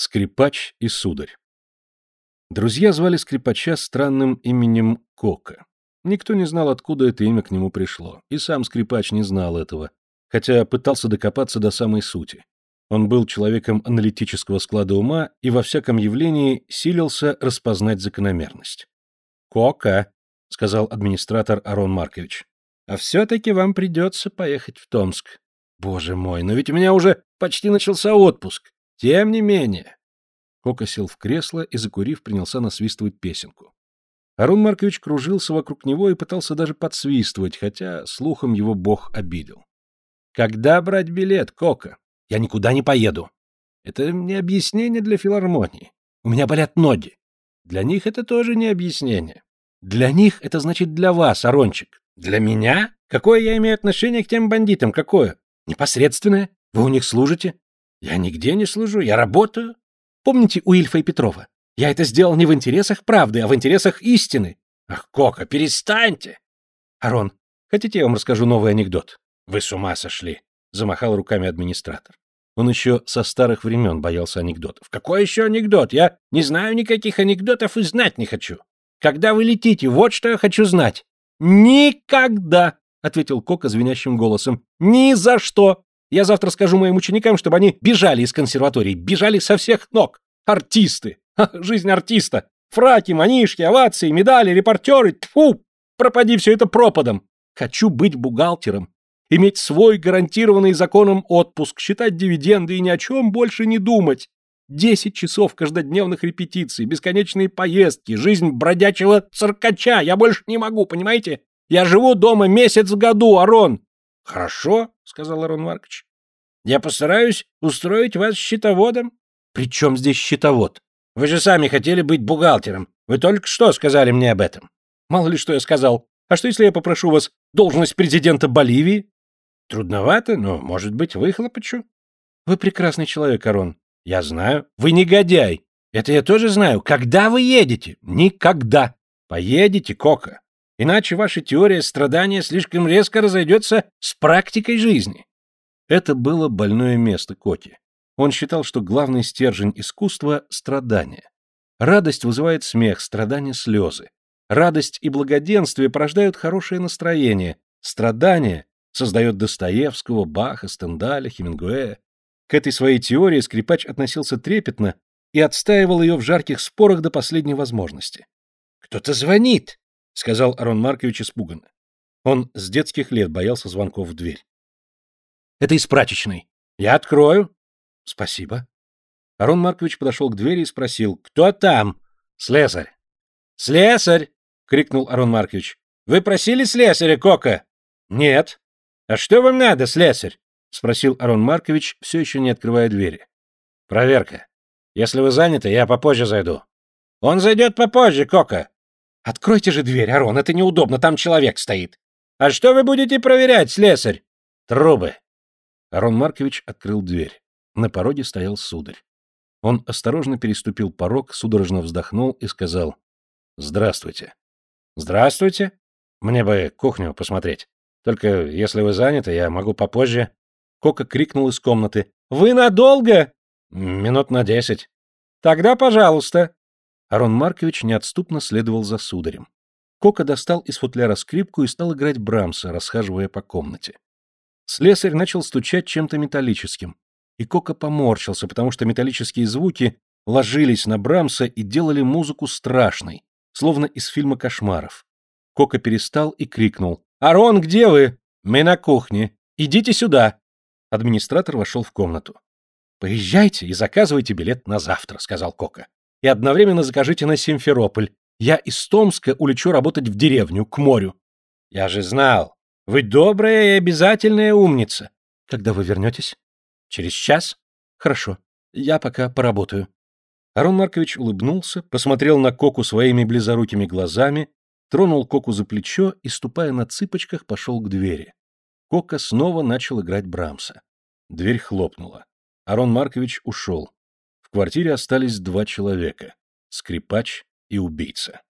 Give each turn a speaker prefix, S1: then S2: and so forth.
S1: Скрипач и сударь. Друзья звали скрипача странным именем Кока. Никто не знал, откуда это имя к нему пришло, и сам скрипач не знал этого, хотя пытался докопаться до самой сути. Он был человеком аналитического склада ума и во всяком явлении силился распознать закономерность. «Кока», — сказал администратор Арон Маркович, — «а все-таки вам придется поехать в Томск. Боже мой, но ведь у меня уже почти начался отпуск. Тем не менее. Кока сел в кресло и, закурив, принялся насвистывать песенку. Арун Маркович кружился вокруг него и пытался даже подсвистывать, хотя слухом его бог обидел. «Когда брать билет, Кока? Я никуда не поеду. Это не объяснение для филармонии. У меня болят ноги. Для них это тоже не объяснение. Для них это значит для вас, Арончик. Для меня? Какое я имею отношение к тем бандитам? Какое? Непосредственное? Вы у них служите? Я нигде не служу, я работаю. Помните у Ильфа и Петрова? Я это сделал не в интересах правды, а в интересах истины. Ах, Кока, перестаньте! Арон, хотите, я вам расскажу новый анекдот? Вы с ума сошли, замахал руками администратор. Он еще со старых времен боялся анекдотов. Какой еще анекдот? Я не знаю никаких анекдотов и знать не хочу. Когда вы летите, вот что я хочу знать. Никогда, ответил Кока звенящим голосом. Ни за что. Я завтра скажу моим ученикам, чтобы они бежали из консерватории, бежали со всех ног. Артисты! Ха, жизнь артиста! Фраки, манишки, овации, медали, репортеры, тфу! Пропади все это пропадом! Хочу быть бухгалтером, иметь свой гарантированный законом отпуск, считать дивиденды и ни о чем больше не думать. Десять часов каждодневных репетиций, бесконечные поездки, жизнь бродячего циркача. Я больше не могу, понимаете? Я живу дома месяц в году, Арон. Хорошо, сказал Арон Маркович. Я постараюсь устроить вас счетоводом. При чем здесь счетовод? Вы же сами хотели быть бухгалтером. Вы только что сказали мне об этом. Мало ли что я сказал. А что, если я попрошу вас должность президента Боливии? Трудновато, но, может быть, выхлопочу. Вы прекрасный человек, Арон. Я знаю. Вы негодяй. Это я тоже знаю. Когда вы едете? Никогда. Поедете, Кока. Иначе ваша теория страдания слишком резко разойдется с практикой жизни. Это было больное место Коки. Он считал, что главный стержень искусства — страдание. Радость вызывает смех, страдание — слезы. Радость и благоденствие порождают хорошее настроение. Страдание создает Достоевского, Баха, Стендаля, Хемингуэя. К этой своей теории скрипач относился трепетно и отстаивал ее в жарких спорах до последней возможности. «Кто-то звонит!» — сказал Арон Маркович испуганно. Он с детских лет боялся звонков в дверь. «Это из прачечной. Я открою». «Спасибо». Арон Маркович подошел к двери и спросил, «Кто там?» «Слесарь». «Слесарь!» — крикнул Арон Маркович. «Вы просили слесаря, Кока?» «Нет». «А что вам надо, слесарь?» — спросил Арон Маркович, все еще не открывая двери. «Проверка. Если вы заняты, я попозже зайду». «Он зайдет попозже, Кока. Откройте же дверь, Арон, это неудобно, там человек стоит. А что вы будете проверять, слесарь? Трубы. Арон Маркович открыл дверь. На пороге стоял сударь. Он осторожно переступил порог, судорожно вздохнул и сказал «Здравствуйте». «Здравствуйте. Мне бы кухню посмотреть. Только если вы заняты, я могу попозже». Кока крикнул из комнаты «Вы надолго?» «Минут на десять». «Тогда пожалуйста». Арон Маркович неотступно следовал за сударем. Кока достал из футляра скрипку и стал играть Брамса, расхаживая по комнате. Слесарь начал стучать чем-то металлическим, и Кока поморщился, потому что металлические звуки ложились на Брамса и делали музыку страшной, словно из фильма кошмаров. Кока перестал и крикнул. «Арон, где вы?» «Мы на кухне. Идите сюда!» Администратор вошел в комнату. «Поезжайте и заказывайте билет на завтра», — сказал Кока и одновременно закажите на Симферополь. Я из Томска улечу работать в деревню, к морю. Я же знал. Вы добрая и обязательная умница. Когда вы вернетесь? Через час? Хорошо. Я пока поработаю. Арон Маркович улыбнулся, посмотрел на Коку своими близорукими глазами, тронул Коку за плечо и, ступая на цыпочках, пошел к двери. Кока снова начал играть Брамса. Дверь хлопнула. Арон Маркович ушел. В квартире остались два человека — скрипач и убийца.